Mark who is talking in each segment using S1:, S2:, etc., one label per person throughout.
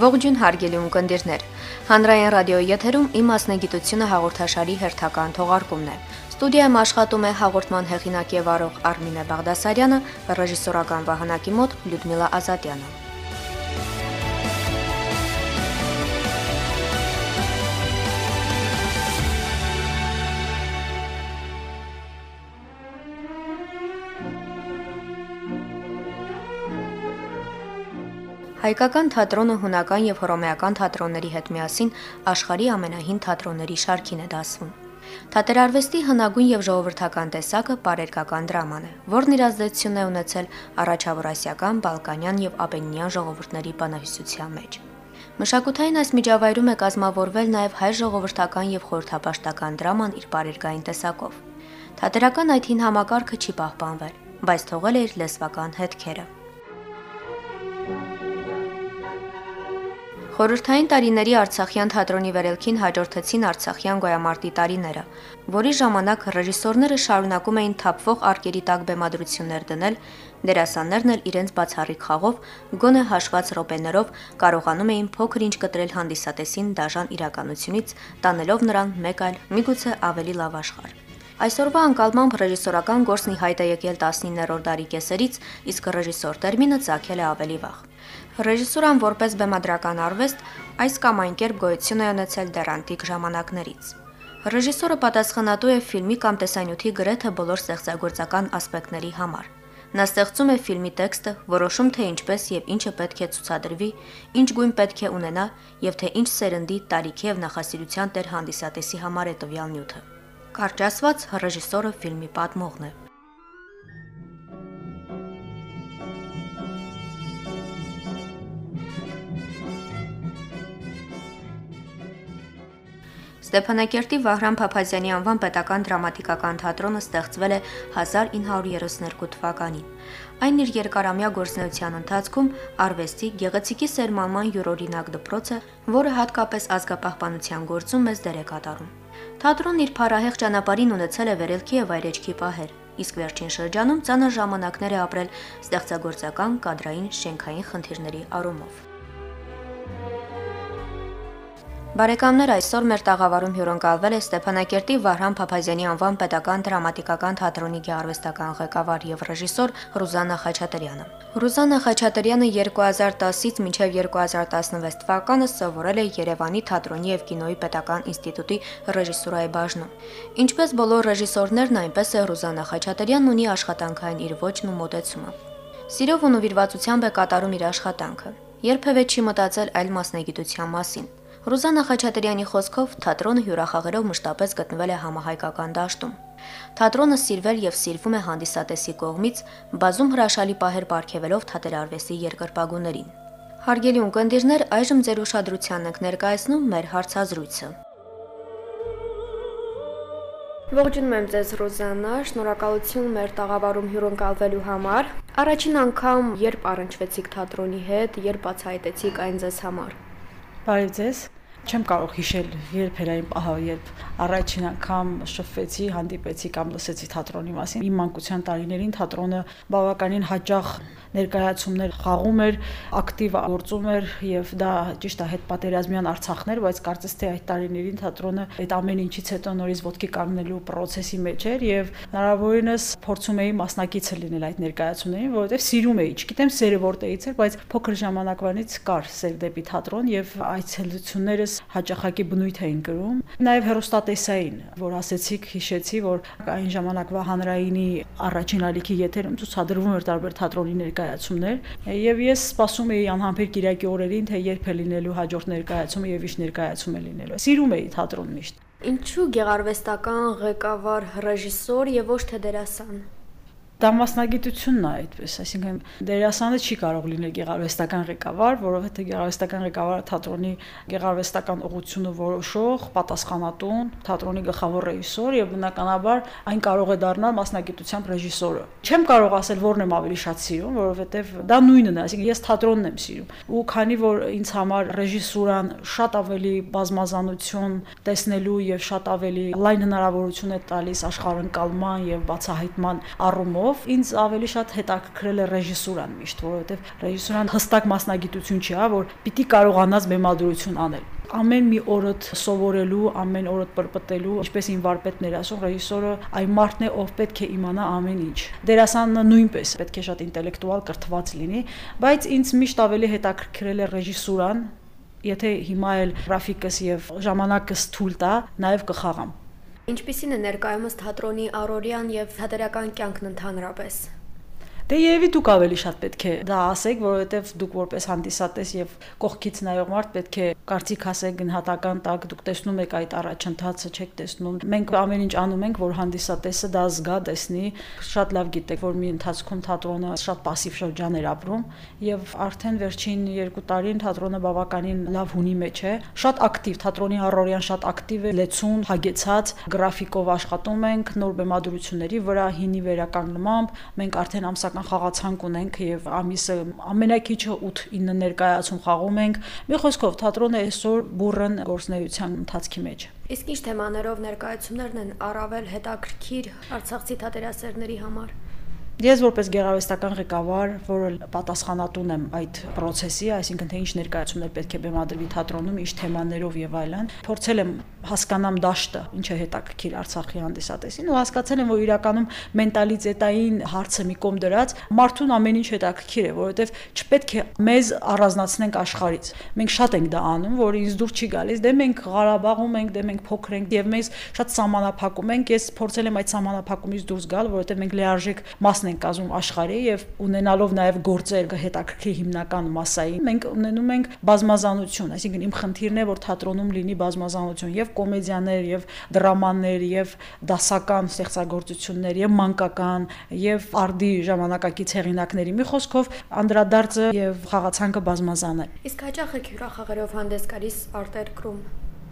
S1: Ողջույն հարգելի ունկնդիրներ։ Հանրային ռադիոյի եթերում իմ մասնագիտությունը հաղորդաշարի հերթական թողարկումն է։ Ստուդիայում աշխատում է հաղորդման հեղինակ եւ արող Արմինե Բաղդասարյանը, ռեժիսորական վահանակի մոտ Լյուդմիլա Ազատյանը։ Հայկական թատրոնը հունական եւ հռոմեական թատրոնների հետ միասին աշխարհի ամենահին թատրոնների շարքին է դասվում։ Թատերարվեստի հնագույն եւ ժողովրդական տեսակը բարերկական դրաման է, որն իր ազդեցությունն է ունեցել առաջավորասիական, բալկանյան եւ աբենյան ժողովուրդների բանահյուսության մեջ։ Մշակութային այս միջավայրում է կազմավորվել նաև հայ ժողովրդական եւ խորհրդապաշտական դրաման իր բարերկային տեսակով։ Թատերական այդ հին համակարգը չի պահպանվել, բայց թողել է իր լեսվական հետքերը։ Խորհրդային տարիների Արցախյան թատրոնի վերելքին հաջորդեցին Արցախյան գոյամարտի տարիները, որի ժամանակ ռեժիսորները շարունակում էին թափվող արկերի տակ բեմադրություններ դնել, դերասաններն էլ իրենց բացառիկ խաղով, գոնե հաշված րոպեներով կարողանում էին փոքր-ինչ կտրել հանդիսատեսին դաժան իրականությունից, տանելով նրան մեկ այլ, միգուցե ավելի լավ աշխարհ։ Այսօրվա անկալմամբ ռեժիսորական գործնի հայտ է եկել 19-րդ դարի կեսերից, իսկ ռեժիսոր տերմինը ցակել է ավելի վաղ։ Ռեժիսուրան որպես բեմադրական արվեստ այս կամ այն կերպ գոյություն է ունեցել դեռ անտիկ ժամանակներից։ Ռեժիսորը պատասխանատու է ֆիլմի կամ տեսանյութի գրեթե բոլոր ստեղծագործական ասպեկտների համար։ Նա ստեղծում է ֆիլմի տեքստը, որոշում թե ինչպես եւ ինչը պետք է ցուցադրվի, ինչ գույն պետք է ունենա եւ թե ինչ սերնդի, տարիքի եւ նախասիրության տեր հանդիսատեսի համար է տվյալ նյութը։ Կարճ ասված, ռեժիսորը ֆիլմի պատմողն է։ Ստեփանակերտի Վահրամ Փափազյանի անվան պետական դրամատիկական թատրոնը ստեղծվել է 1932 թվականին։ Այն իր երկարամյա գործունեության ընթացքում արվեստի գեղեցիկի սերմանման յուրօրինակ դպրոց է, որը հատկապես ազգապահպանության գործում մեծ դեր է կատարում։ Թատրոնն իր փառահեղ ճանապարհին ունեցել է վերելքի եւ այրեջքի պահեր, իսկ վերջին շրջանում ցաներ ժամանակներ է ապրել ստեղծագործական, կադրային, շենքային խնդիրների առումով։ Բարեկամներ այսօր մեր տաղավարում հյուրընկալվել է Ստեփանակերտի Վահրամ Փափազյանի անվան պետական դրամատիկական թատրոնի գեղարվեստական ղեկավար եւ ռեժիսոր Ռուզանա Խաչատրյանը։ Ռուզանա Խաչատրյանը 2010-ից մինչև 2016 թվականը սովորել է Երևանի թատրոնի եւ կինոյի պետական ինստիտուտի ռեժիսուրայի բաժնում։ Ինչպես բոլոր ռեժիսորներն, այնպես է Ռուզանա Խաչատրյանն ունի աշխատանքային իր ոճն ու մոտեցումը։ Սիրով ու նվիրվածությամբ է կատարում իր աշխատանքը։ Երբևէ չի մտածել այլ մասնագիտության մասին։ Ռուզանա Խաչատրյանի խոսքով թատրոնը հյուրախաղերով մշտապես գտնվել է համահայկական դաշտում։ Թատրոնը սիրվել եւ սիրվում է հանդիսատեսի կողմից, բազում հրաշալի պահեր ապարգևելով թատերարվեստի երկրպագուներին։ Հարգելի ունկնդիրներ, այժմ ձեր ուշադրությանն ենք ներկայացնում մեր հարցազրույցը։ Ողջունում եմ ձեզ Ռոզաննա, շնորհակալություն մեր տաղավարում հյուրընկալվելու համար։ Առաջին անգամ երբ առնչվեցիք թատրոնի հետ, երբ բացահայտեցիք այն ձեզ համար։
S2: Բարև ձեզ։ Չեմ կարող հիշել երբ էր այն պահը, երբ առաջին անգամ շփվեցի, հանդիպեցի կամ լսեցի թատրոնի մասին։ Իմ մանկության տարիներին թատրոնը բավականին հաճախ ներկայացումներ խաղում էր, ակտիվ գործում էր եւ դա ճիշտ է հետ պատերազմյան Արցախներ, բայց կարծես թե այդ տարիներին թատրոնը այդ ամեն ինչից հետո նորից ոտքի կանգնելու process-ի մեջ էր եւ հնարավորինս փորձում էի մասնակիցը լինել այդ ներկայացումներին, որովհետեւ սիրում էի, չգիտեմ սերը որտեղից էր, բայց փոքր ժամանակվանից կար սեր դեպի թատրոն եւ այցելություններս հաճախակի բնույթ էին կրում։ Նաեւ հերոստատեսային, որ ասեցիք, հիշեցի, որ այն ժամանակվա հանրայինի առաջին ալիքի եթերում ցուցադրվում էր տարբեր թատրոնի ներկայացումներ եւ ես սպասում էի անհամբեր Կիրակի օրերին թե երբ է լինելու հաջորդ ներկայացումը եւ ինչ ներկայացում է լինելու սիրում էի թատրոն միշտ
S1: Ինչու գեղարվեստական ղեկավար ռեժիսոր եւ ոչ թե դերասան
S2: Դա մասնագիտությունն է այդպես, այսինքն դերասանը չի կարող լինել գեղարվեստական ղեկավար, որովհետեւ գեղարվեստական ղեկավարը թատրոնի գեղարվեստական ուղղությունը որոշող, պատասխանատուն, թատրոնի գլխավոր ռեժիսոր եւ բնականաբար այն կարող է դառնալ մասնագիտությամբ ռեժիսորը։ Չեմ կարող ասել որն եմ ավելի շատ սիրում, որովհետեւ դա նույնն է, այսինքն ես թատրոնն եմ սիրում։ Ու քանի որ ինձ համար ռեժիսուրան շատ ավելի բազմազանություն տեսնելու եւ շատ ավելի լայն հնարավորություն է տալիս աշխարհընկալման եւ բացահայտման առումով առումով ինձ ավելի շատ հետաքրքրել է ռեժիսուրան միշտ, որովհետև ռեժիսուրան հստակ մասնագիտություն չի, հա, որ պիտի կարողանաս բեմադրություն անել ամեն մի օրդ սովորելու, ամեն օրդ պրպտելու, ինչպես ին վարպետներ ասում, ռեժիսորը այն մարդն է, ով պետք է իմանա ամեն ինչ։ Դերասանը նույնպես պետք է շատ ինտելեկտուալ կրթված լինի, բայց ինձ միշտ ավելի հետաքրքրել է ռեժիսուրան, եթե հիմա էլ գրաֆիկս եւ ժամանակս թույլ տա, նաեւ կխաղամ։
S1: Ինչպիսին է ներկայումս թատրոնի առօրյան եւ թատերական կյանքն ընդհանրապես։
S2: Դե երևի դուք ավելի շատ պետք է դա ասեք, որովհետև դուք որպես հանդիսատես եւ կողքից նայող մարդ պետք է կարծիք ասեք գնահատական տակ, դուք տեսնում եք այդ առաջընթացը, չեք տեսնում։ Մենք ամեն ինչ անում ենք, որ հանդիսատեսը դա զգա, տեսնի։ Շատ լավ գիտեք, որ մի ընթացքում թատրոնը շատ пассив շրջան էր ապրում եւ արդեն վերջին 2 տարին թատրոնը բավականին լավ հունի մեջ է։ Շատ ակտիվ թատրոնի առօրյան շատ ակտիվ է, լեցուն, հագեցած, գրաֆիկով աշխատում ենք, նոր բեմադրությունների վրա, հինի վերականգնմամբ։ Մենք արդեն ամսական խաղացանկ ունենք եւ ամիսը ամենակիչը 8-9 ներկայացում խաղում ենք։ Մի խոսքով թատրոնը այսօր բուրըն գործնեության ընթացքի մեջ։
S1: Իսկ ինչ թեմաներով ներկայացումներն են առավել հետաքրքիր Արցախցի թատերասերների համար։
S2: Ես որպես գեղարվեստական ղեկավար, որը պատասխանատուն եմ այդ process-ի, այսինքն թե ինչ ներկայացումներ պետք է բեմադրվի թատրոնում, ինչ թեմաներով եւ այլն, փորձել եմ հասկանամ դաշտը, ինչ է հետաքրքիր Արցախի հանդիսատեսին ու հասկացել եմ, որ իրականում մենտալիտետային հարցը մի կողմ դրած մարդուն ամեն ինչ հետաքրքիր է, որովհետեւ չպետք է մեզ առանձնացնենք աշխարից։ Մենք շատ ենք դա անում, որ ինձ դուր չի գալիս, դե մենք Ղարաբաղում ենք, դե մենք փոքր ենք եւ մեզ շատ սահմանափակում ենք։ Ես փորձել եմ այդ սահմանափակումից դուրս գալ, որովհետեւ մենք լիարժեք մասն ենք կազմում աշխարհի եւ ունենալով նաեւ գործեր հետաքրքիր հիմնական massայի, մենք ունենում ենք բազմազանություն, այսինքն իմ խնդիրն է, որ թատրոնում լինի բազմազանություն եւ կոմեդիաներ եւ դրամաներ եւ դասական ստեղծագործություններ եւ մանկական եւ արդի ժամանակակից հեղինակների մի խոսքով անդրադարձը եւ խաղացանկը բազմազան է։
S1: Իսկ հաճախ եք հյուրախաղերով հանդես գալիս արտերկրում։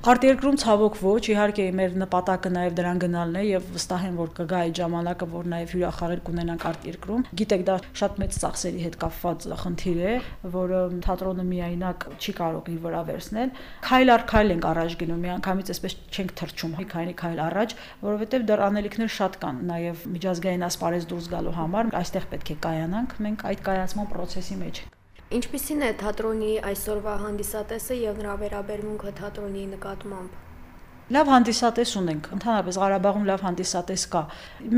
S2: Արտերկրում ցավոք ոչ, իհարկե մեր նպատակը նաև դրան գնալն է եւ վստահ եմ, որ կգա այդ ժամանակը, որ նաև հյուրախաղեր կունենանք արտերկրում։ Գիտեք, դա շատ մեծ ծախսերի հետ կապված խնդիր է, որը թատրոնը միայնակ չի կարող իր վրա վերցնել։ Քայլ առ քայլ ենք առաջ գնում, միանգամից այսպես չենք թռչում քանի քայլ առաջ, որովհետեւ դեռ անելիքներ շատ կան, նաև միջազգային ասպարեզ դուրս գալու համար, այստեղ պետք է կայանանք, մենք այդ կայացման process-ի մեջ ենք։
S1: Ինչպիսին է թատրոնի այսօրվա հանդիսատեսը եւ նրա վերաբերմունքը թատրոնի նկատմամբ
S2: լավ հանդիսատես ունենք։ Ընդհանրապես Ղարաբաղում լավ հանդիսատես կա։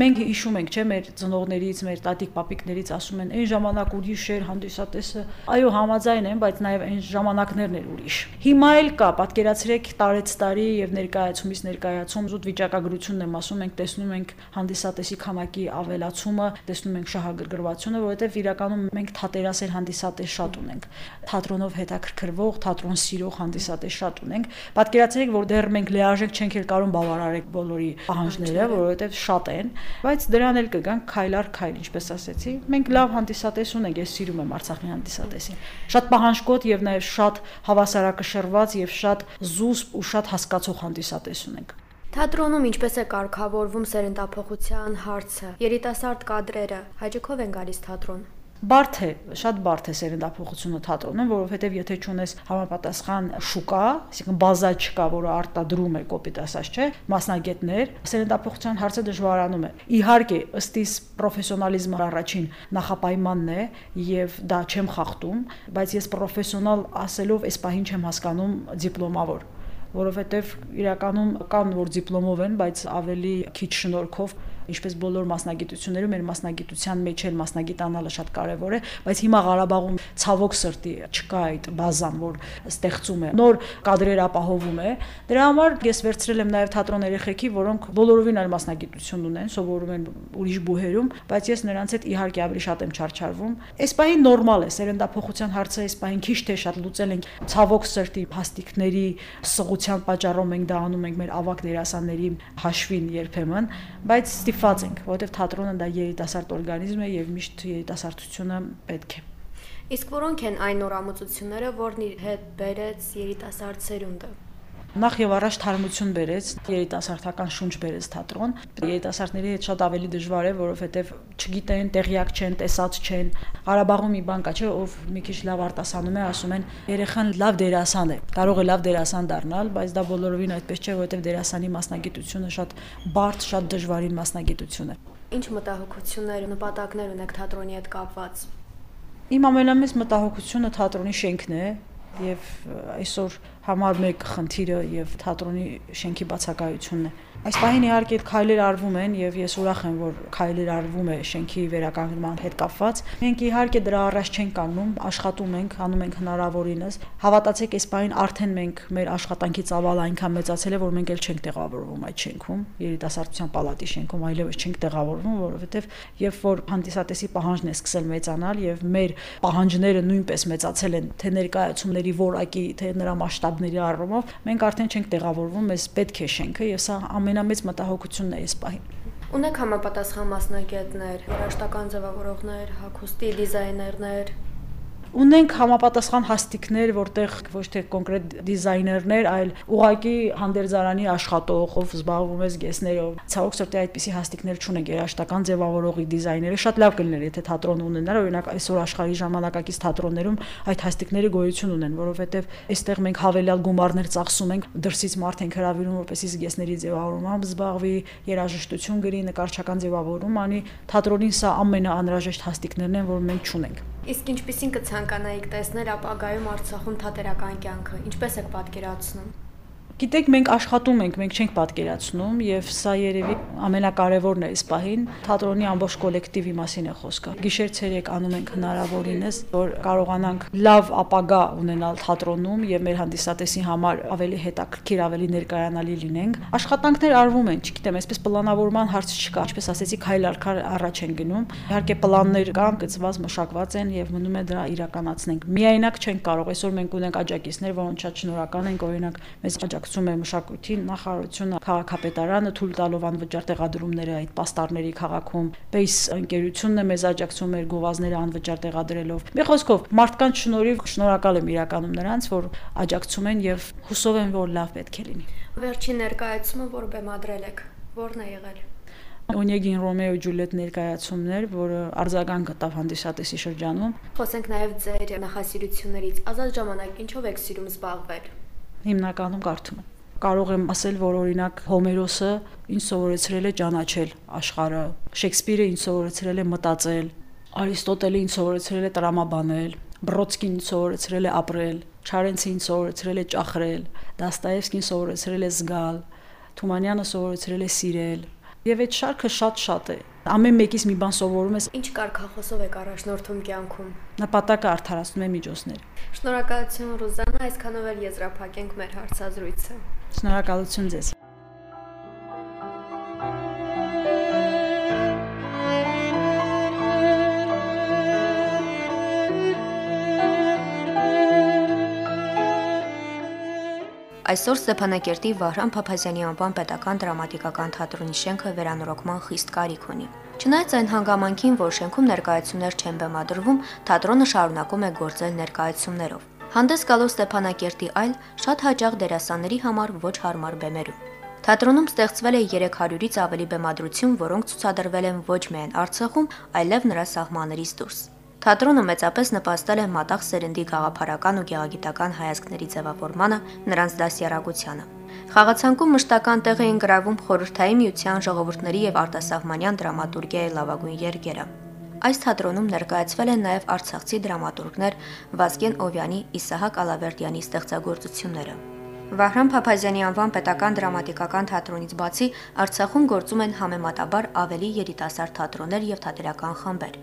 S2: Մենք հիշում ենք, չէ, մեր ծնողներից, մեր տատիկ պապիկներից ասում են, այն ժամանակ ուրիշ էր հանդիսատեսը։ Այո, համաձայն եմ, բայց նաև այն ժամանակներն էր ուրիշ։ Հիմա էլ կա, պատկերացրեք տարեց տարի եւ ներկայացումից ներկայացում զուտ վիճակագրությունն եմ ասում, մենք տեսնում ենք հանդիսատեսի քանակի ավելացումը, տեսնում ենք շահագրգռվածությունը, որովհետեւ իրականում մենք թատերասեր հանդիսատես շատ ունենք։ Թատրոնով հետաքրքրվող, թատրոն սիրող հանդիսատես շատ ունենք։ Պատկերացրեք, որ դեռ մենք լիարժեք արժեք չենք էլ կարող բավարարել բոլորի պահանջները, որովհետև շատ են, բայց դրան էլ կգանք քայլ առ քայլ, ինչպես ասեցի։ Մենք լավ հանդիսատես ունենք, ես սիրում եմ Արցախի հանդիսատեսին։ Շատ պահանջկոտ եւ նաեւ շատ հավասարակշռված եւ շատ զուսպ ու շատ հասկացող հանդիսատես ունենք։
S1: Թատրոնում ինչպես է կարգավորվում սերնդափոխության հարցը։ Երիտասարդ կադրերը հաճախով են գալիս թատրոն
S2: բարդ է, շատ բարդ է սերնդափոխությունը թատրոնում, որովհետև եթե չունես համապատասխան շուկա, այսինքն բազա չկա, որը արտադրում է կոպիտ ասած, չէ, մասնագետներ, սերնդափոխության հարցը դժվարանում է։ Իհարկե, ըստ իս պրոֆեսիոնալիզմը առաջին նախապայմանն է եւ դա չեմ խախտում, բայց ես պրոֆեսիոնալ ասելով այս պահին չեմ հասկանում դիպլոմավոր որովհետև իրականում կան որ դիպլոմով են, բայց ավելի քիչ շնորհքով ինչպես բոլոր մասնագիտություններում մեր մասնագիտության մեջ էլ մասնագիտանալը շատ կարևոր է, բայց հիմա Ղարաբաղում ցավոք սրտի չկա այդ բազան, որ ստեղծում է, նոր կադրեր ապահովում է։ Դրա համար ես վերցրել եմ նաև թատրոն երեխեքի, որոնք բոլորովին այլ մասնագիտություն ունեն, սովորում են ուրիշ բուհերում, բայց ես նրանց հետ իհարկե ավելի շատ եմ չարչարվում։ Այս պահին նորմալ է, սերնդափոխության հարցը այս պահին քիչ թե շատ լուծել ենք ցավոք սրտի հաստիկների սղության պատճառով մենք դա անում ենք մեր ավակ դերասանների հաշվին երբեմն, բայց ստիպված ենք, որովհետև թատրոնը դա երիտասարդ օրգանիզմ է եւ միշտ երիտասարդությունը պետք է։
S1: Իսկ որոնք են այն նորամուծությունները, որն իր հետ բերեց երիտասարդ սերունդը
S2: նախ եւ առաջ թարմություն բերեց, երիտասարդական շունչ բերեց թատրոն։ Երիտասարդների հետ շատ ավելի դժվար է, որովհետեւ չգիտեն, տեղյակ չեն, տեսած չեն։ Ղարաբաղում մի բան կա, չէ, ով մի քիչ լավ արտասանում է, ասում են, երեխան լավ դերասան է։ Կարող է լավ դերասան դառնալ, բայց դա բոլորովին այդպես չէ, որովհետեւ դերասանի մասնագիտությունը շատ բարդ, շատ դժվարին մասնագիտություն է։
S1: Ինչ մտահոգություններ, նպատակներ ունեք թատրոնի հետ կապված։
S2: Իմ ամենամեծ մտահոգությունը թատրոնի շենքն է եւ այսօր համար մեկ խնդիրը եւ թատրոնի շենքի բացակայությունն է։ Այս պահին իհարկե քայլեր արվում են եւ ես ուրախ եմ, որ քայլեր արվում է շենքի վերականգնման հետ կապված։ Մենք իհարկե դրա առաջ չենք կանգնում, աշխատում ենք, անում ենք հնարավորինս։ Հավատացեք, այս պահին արդեն մենք մեր աշխատանքի ծավալը այնքան մեծացել է, որ մենք էլ չենք տեղավորվում այդ շենքում, երիտասարդության պալատի շենքում, այլևս չենք տեղավորվում, որովհետեւ երբ որ հանդիսատեսի պահանջն է սկսել մեծանալ եւ մեր պահանջները նույնպես մեծացել են, թե ներկայացումների որակի, թե նրա մասշտաբների առումով, մենք արդեն չենք տեղավորվում, մեզ պետք է շենքը եւ սա ամեն ամենամեծ մտահոգությունն է այս պահին։
S1: Ունեք համապատասխան մասնագետներ, երաշտական ձևավորողներ, հագուստի դիզայներներ,
S2: Ունենք համապատասխան հաստիկներ, որտեղ ոչ թե կոնկրետ դիզայներներ, այլ ուղակի հանդերձարանի աշխատող, ով զբաղվում է զգեսներով։ Ցավոք սրտի այդպիսի հաստիկներ չունենք երաշտական ձևավորողի դիզայները։ Շատ լավ կլիներ, եթե թատրոն ունենար, օրինակ այսօր աշխարհի ժամանակակից թատրոններում այդ հաստիկները գոյություն ունեն, որովհետև այստեղ մենք հավելյալ գումարներ ծախսում ենք, դրսից մարդ ենք հravirում, որպեսզի զգեսների ձևավորմամբ զբաղվի, երաժշտություն գրի, նկարչական ձևավորում անի։ Թատրոնին սա ամենաանհրաժեշտ հաստիկներն են, որ մենք չունենք։
S1: Իսկ ինչպեսին կցանկանայիք տեսնել ապագայում Արցախում թատերական կյանքը, ինչպես եք պատկերացնում։
S2: Գիտեք, մենք աշխատում ենք, մենք չենք պատկերացնում եւ սա երևի ամենակարևորն է այս պահին։ Թատրոնի ամբողջ կոլեկտիվի մասին է խոսքը։ Գիշեր-ցերեկ անում ենք հնարավորինս, որ կարողանանք լավ ապագա ունենալ թատրոնում եւ մեր հանդիսատեսի համար ավելի հետաքրքիր, ավելի ներկայանալի լինենք։ Աշխատանքներ արվում են, չգիտեմ, այսպես պլանավորման հարց չկա, ինչպես ասեցի, քայլ առ քայլ առաջ են գնում։ Իհարկե պլաններ կան, գծված, մշակված են եւ մնում է դրա իրականացնենք։ Միայնակ չենք կարող, այսօր մենք ունենք աջակիցներ, որոնց շատ շնորհակալ ենք, օրինակ մեզ աջակցում աջակցում է մշակույթի նախարարությունը, քաղաքապետարանը թույլ տալով անվճար տեղադրումները այդ պաստառների քաղաքում։ Բեյս ընկերությունն է մեզ աջակցում մեր գովազները անվճար տեղադրելով։ Մի խոսքով, մարդկանց շնորհիվ շնորհակալ եմ իրականում նրանց, որ աջակցում են եւ հուսով եմ, որ լավ պետք է լինի։
S1: Վերջին ներկայացումը, որ բեմադրել եք, ո՞րն է եղել։
S2: Օնեգին Ռոմեո Ջուլիետ ներկայացումներ, որը արձագանք գտավ հանդիսատեսի շրջանում։
S1: Խոսենք նաև ձեր նախասիրություններից։ Ազատ ժամանակ ինչով եք սիրում զբաղվել
S2: հիմնականում կարդում եմ կարող եմ ասել, որ օրինակ Հոմերոսը ինձ սովորեցրել է ճանաչել աշխարհը, Շեքսպիրը ինձ սովորեցրել է մտածել, Արիստոտելը ինձ սովորեցրել է տրամաբանել, Բրոդսկին ինձ սովորեցրել է ապրել, Չարենցը ինձ սովորեցրել է ճախրել, Դաստայևսկին սովորեցրել է զգալ, Թումանյանը սովորեցրել է սիրել, Եվ այդ շարքը շատ-շատ է։ Ամեն մեկից մի բան սովորում ես։
S1: Ինչ կարգախոսով եք առաջնորդում կյանքում։
S2: Նպատակը արդարացնում է միջոցներ։
S1: Շնորհակալություն Ռուզանա, այսքանով էլ եզրափակենք մեր հարցազրույցը։
S2: Շնորհակալություն ձեզ։
S1: Այսօր Ստեփանակերտի Վահրամ Փափազյանի անվան պետական դրամատիկական թատրոնի շենքը վերանորոգման խիստ կարիք ունի։ Չնայած այն հանգամանքին, որ շենքում ներկայացումներ չեն բեմադրվում, թատրոնը շարունակում է գործել ներկայացումներով։ Հանդես գալով Ստեփանակերտի այլ շատ հաջող դերասանների համար ոչ հարմար բեմերում։ Թատրոնում ստեղծվել է 300-ից ավելի բեմադրություն, որոնք ցուցադրվել են ոչ միայն Արցախում, այլև նրա սահմաններից դուրս։ Թատրոնը մեծապես նպաստել է մատաղ սերնդի գաղափարական ու գեղագիտական հայացքների ձևավորմանը, նրանց դասյարակությանը։ Խաղացանկում մշտական տեղ էին գրավում խորհրդային միության ժողովուրդների եւ արտասահմանյան դրամատուրգիայի լավագույն երգերը։ Այս թատրոնում ներկայացվել են նաև արցախցի դրամատուրգներ Վազգեն Օվյանի, Իսահակ Ալավերդյանի ստեղծագործությունները։ Վահրամ Փափազյանի անվան պետական դրամատիկական թատրոնից բացի Արցախում գործում են համեմատաբար ավելի երիտասարդ թատրոններ եւ թատերական խմբեր,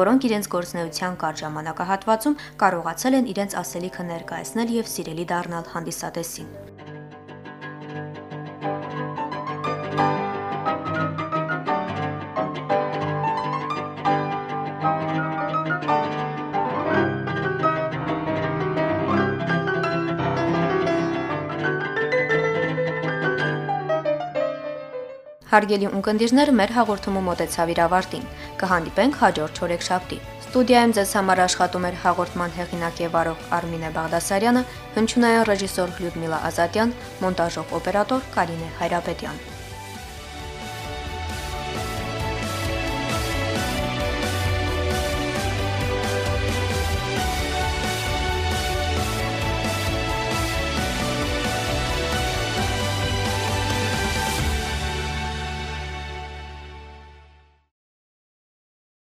S1: որոնք իրենց գործնեության կարճ ժամանակահատվածում կարողացել են իրենց ասելիքը ներկայացնել եւ սիրելի դառնալ հանդիսատեսին։ Հարգելի ունկնդիրներ, մեր հաղորդումը մոտեցավ իր ավարտին։ Կհանդիպենք հաջորդ չորեքշաբթի։ Ստուդիայում ձեզ համար աշխատում էր հաղորդման հեղինակ եւ վարող Արմինե Բաղդասարյանը, հնչյունային ռեժիսոր Լյուդմիլա Ազատյան, մոնտաժող օպերատոր Կարինե Հայրապետյան։